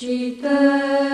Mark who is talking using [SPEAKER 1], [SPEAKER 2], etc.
[SPEAKER 1] So